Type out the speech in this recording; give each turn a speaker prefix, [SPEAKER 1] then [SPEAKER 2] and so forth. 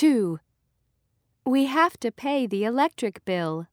[SPEAKER 1] 2. We have to pay the electric bill.